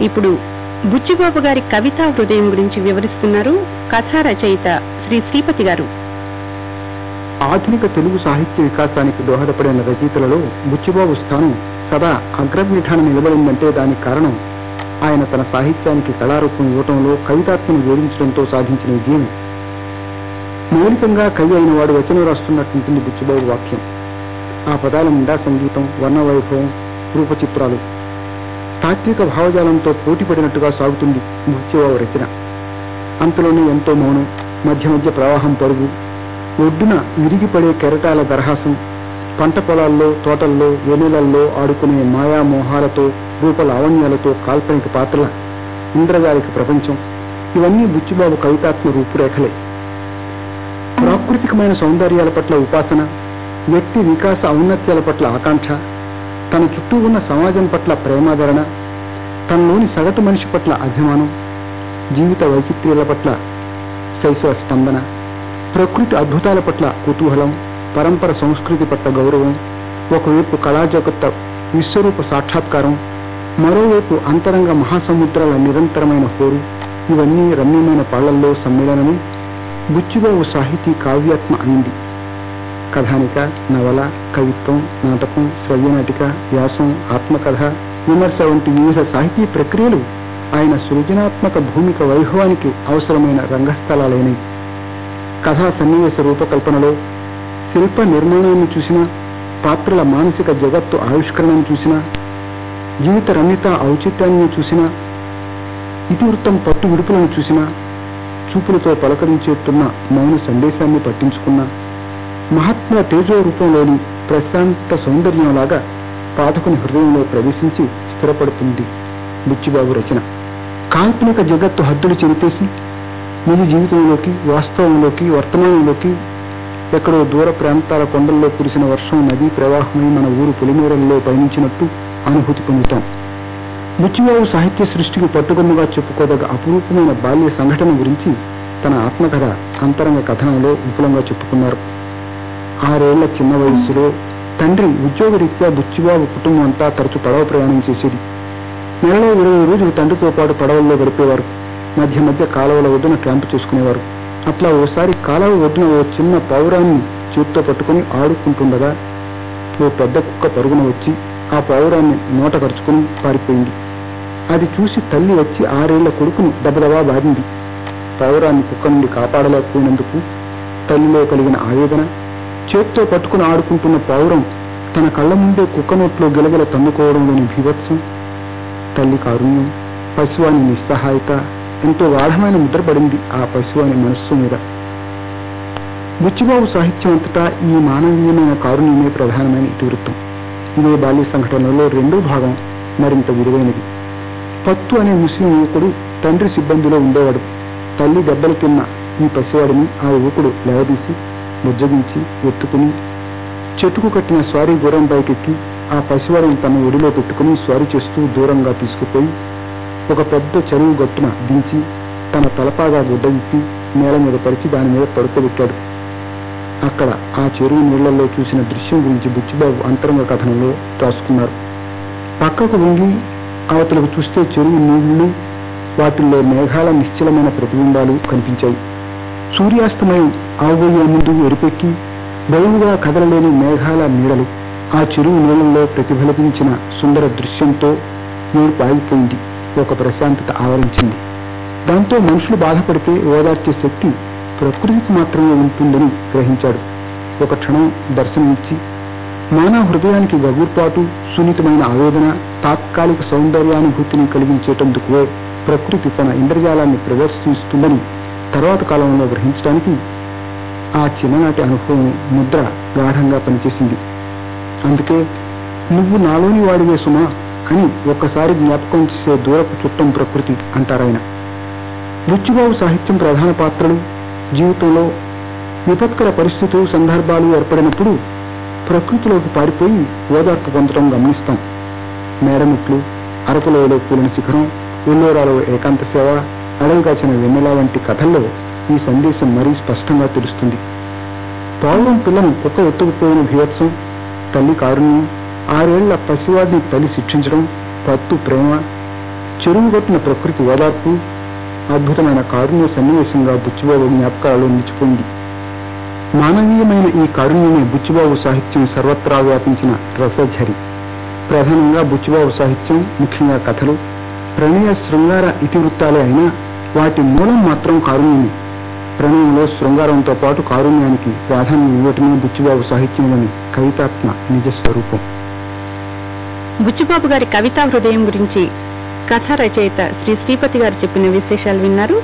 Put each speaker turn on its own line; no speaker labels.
ఇప్పుడు బుచ్చిబాబు గారి కవితా హృదయం గురించి వివరిస్తున్నారు కథా రచయిత శ్రీ శ్రీపతి గారు.
ఆధునిక తెలుగు సాహిత్య వికాసానికి దోహదపడిన రచయితలలో బుచ్చిబాబు స్థానం సదా అగ్రపీఠాన్ని నిలబడిందంటే దానికి కారణం ఆయన తన సాహిత్యానికి కళారూపం ఇవ్వటంలో కవితాత్మను జోడించడంతో సాధించిన విజయం మౌలికంగా కవి అయిన వాడు వచనం రాస్తున్నట్టుంటుంది బుచ్చిబాబు వాక్యం. ఆ పదాల నిండా సంగీతం వర్ణవైభవం రూపచిత్రాలు తాత్విక భావజాలంతో పోటీపడినట్టుగా సాగుతుంది బుచ్చిబాబు రచన. అంతలోనే ఎంతో మౌనం మధ్య మధ్య ప్రవాహం పరుగు. ఒడ్డున విరిగిపడే కెరటాల దరహాసం పంట పొలాల్లో తోటల్లో వెనులల్లో ఆడుకునే మాయా మోహాలతో రూప లావణ్యాలతో కాల్పనిక పాత్రల ఇంద్రజాలిక ప్రపంచం. ఇవన్నీ బుచ్చిబాబు కవితాత్మ రూపురేఖలే. ప్రాకృతికమైన సౌందర్యాల పట్ల ఉపాసన వ్యక్తి వికాస ఔన్నత్యాల పట్ల ఆకాంక్ష తన చుట్టూ ఉన్న సమాజం పట్ల ప్రేమాదరణ తనలోని సగటు మనిషి పట్ల అభిమానం జీవిత వైచిత్ర్యాల పట్ల శైశవ స్పందన ప్రకృతి అద్భుతాల పట్ల కుతూహలం పరంపర సంస్కృతి పట్ల గౌరవం ఒకవైపు కళాజగత్త విశ్వరూప సాక్షాత్కారం మరోవైపు అంతరంగ మహాసముద్రాల నిరంతరమైన హోరు ఇవన్నీ రమ్యమైన పాళ్ళల్లో సమ్మేళనమే ఓ సాహితీ కావ్యాత్మ అయింది. కథానిక నవల కవిత్వం నాటకం శ్రవ్యనాటిక వ్యాసం ఆత్మకథ విమర్శ వంటి వివిధ సాహితీ ప్రక్రియలు ఆయన సృజనాత్మక భూమిక వైభవానికి అవసరమైన రంగస్థలాలైనవి. కథా సన్నివేశ రూపకల్పనలో శిల్ప నిర్మాణాన్ని చూసినా పాత్రల మానసిక జగత్తు ఆవిష్కరణను చూసినా జీవిత రమ్యత ఔచిత్యాన్ని చూసినా ఇతివృత్తం పట్టు విడుపులను చూసినా చూపులతో పలకరించేస్తున్న మౌన సందేశాన్ని పట్టించుకున్నా మహాత్మ తేజో రూపంలోని ప్రశాంత సౌందర్యంలాగా పాఠకుని హృదయంలో ప్రవేశించి స్థిరపడుతుంది బుచ్చిబాబు రచన. కాల్పనిక జగత్తు హద్దులు చెరిపేసి నిజ జీవితంలోకి వాస్తవంలోకి వర్తమానంలోకి ఎక్కడో దూర ప్రాంతాల కొండల్లో కురిసిన వర్షం నదీ ప్రవాహమై మన ఊరు పొలిమేరల్లో పయనించినట్టు అనుభూతి పొందుతాం. బుచ్చిబాబు సాహిత్య సృష్టికి పట్టుగొమ్మగా చెప్పుకోదగ అపురూపమైన బాల్య సంఘటన గురించి తన ఆత్మకథ అంతరంగ కథనంలో విపులంగా చెప్పుకున్నారు. ఆరేళ్ళ చిన్న వయసులో తండ్రి ఉద్యోగరీత్యా బుచ్చిబాబు కుటుంబం అంతా తరచు పడవ ప్రయాణం చేసేది. నెలలో ఇరవై రోజులు తండ్రితో పాటు పడవల్లో గడిపేవారు. మధ్య మధ్య కాలువల ఒడ్డున క్యాంపు చేసుకునేవారు. అట్లా ఓసారి కాలువ ఒడ్డున ఓ చిన్న పావురాన్ని చేతితో పట్టుకుని ఆడుకుంటుండగా ఓ పెద్ద కుక్క పరుగున వచ్చి ఆ పావురాన్ని నోట కరుచుకుని పారిపోయింది. అది చూసి తల్లి వచ్చి ఆరేళ్ళ కొడుకును దబదబా బాగింది పావురాన్ని కుక్క నుండి కాపాడలేకపోయినందుకు తల్లిలో కలిగిన ఆవేదన చేత్తో పట్టుకుని ఆడుకుంటున్న పావురం తన కళ్ళ ముందే కుక్క నోట్లో గెలగల తన్నుకోవడంలోని భీవత్సం తల్లి కారుణ్యం పశువాని నిస్సహాయత ఎంతో గాఢమైన ముద్రపడింది ఆ పశువాని మనస్సు మీద. బుచ్చిబాబు సాహిత్యం అంతటా ఈ మానవీయమైన కారుణ్యమే ప్రధానమైన ఇతివృత్తం. ఇదే బాల్య సంఘటనలో రెండో భాగం మరింత విలువైనది. పత్తు అనే ముస్లిం యువకుడు తండ్రి సిబ్బందిలో ఉండేవాడు. తల్లి దెబ్బలు తిన్న ఈ పసివాడిని ఆ యువకుడు లేవదీసి ముజ్జగించి ఎత్తుకుని చెట్టుకు కట్టిన స్వారీ గుర్రం పైకెక్కి ఆ పసివారిని తన ఒడిలో పెట్టుకుని స్వారీ చేస్తూ దూరంగా తీసుకుపోయి ఒక పెద్ద చెరువు గట్టున దించి తన తలపాగా గుడ్డగిప్పి నేల మీద పరిచి దాని మీద పడుకోబెట్టాడు. అక్కడ ఆ చెరువు నీళ్ళలో చూసిన దృశ్యం గురించి బుచ్చిబాబు అంతరంగ కథనంలో రాసుకున్నారు. పక్కకు వంగి అవతలకు చూస్తే చెరువు నీళ్ళు వాటిల్లో మేఘాల నిశ్చలమైన ప్రతిబింబాలు కనిపించాయి. సూర్యాస్తమయం ఆవబోయే ముందు ఎరుపెక్కి బయలుగా కదలలేని మేఘాల నీడలు ఆ చెరువు నీళ్ళల్లో ప్రతిఫలిపించిన సుందర దృశ్యంతో ఏడుపు ఆగిపోయింది ఒక ప్రశాంతత ఆవరించింది. దాంతో మనుషులు బాధపడితే ఓదార్చే శక్తి ప్రకృతికి మాత్రమే ఉంటుందని గ్రహించాడు. ఒక క్షణం దర్శనమిచ్చి మానవ హృదయానికి గగుర్పాటు సున్నితమైన ఆవేదన తాత్కాలిక సౌందర్యానుభూతిని కలిగించేటందుకు ప్రకృతి తన ఇంద్రజాలాన్ని ప్రదర్శిస్తుందని తర్వాత కాలంలో గ్రహించడానికి ఆ చిన్ననాటి అనుభవం ముద్ర గాఢంగా పనిచేసింది. అందుకే నువ్వు నాలోని వాడివే సుమా అని ఒక్కసారి జ్ఞాపకం చేసే దూరపు చుట్టం ప్రకృతి అంటారాయన బుచ్చిబాబు సాహిత్యం ప్రధాన పాత్రలు జీవితంలో విపత్కర పరిస్థితులు సందర్భాలు ఏర్పడినప్పుడు ప్రకృతిలోకి పారిపోయి ఓదార్పు పొందడం గమనిస్తాం. మేడమిట్లు అరకులోయలో కూలిన శిఖరం ఎల్లోరాలో ఏకాంత సేవ అడవి కాచిన వెన్నెల వంటి కథల్లో ఈ సందేశం మరీ స్పష్టంగా తెలుస్తుంది. పావురం పిల్లను కుక్క ఎత్తుకుపోయిన భీవత్సం తల్లి కారుణ్యం ఆరేళ్ళ పసివాడిని తల్లి శిక్షించడం పత్తు ప్రేమ చెరువుగొట్టిన ప్రకృతి ఓదార్పు అద్భుతమైన కారుణ్య సన్నివేశంగా బుచ్చిబాబు జ్ఞాపకాలలో నిలిచిపోయింది. మానవీయమైన ఈ కారుణ్యమే బుచ్చిబాబు సాహిత్యం సర్వత్రా వ్యాపించిన రసఝరి ప్రధానంగా బుచ్చిబాబు సాహిత్యం ముఖ్యంగా కథలు ప్రణయ శృంగార ఇతివృత్తాలే అయినా వాటి మూలం మాత్రం కారుణ్యమే. ప్రణయంలో శృంగారంతో పాటు కారుణ్యానికి ప్రాధాన్యం ఇవ్వటమే బుచ్చిబాబు సాహిత్యంలోని కవితాత్మ నిజ స్వరూపం.
బుచ్చిబాబు గారి కవితా హృదయం గురించి కథా రచయిత శ్రీ శ్రీపతి గారు చెప్పిన విశేషాలు విన్నారు.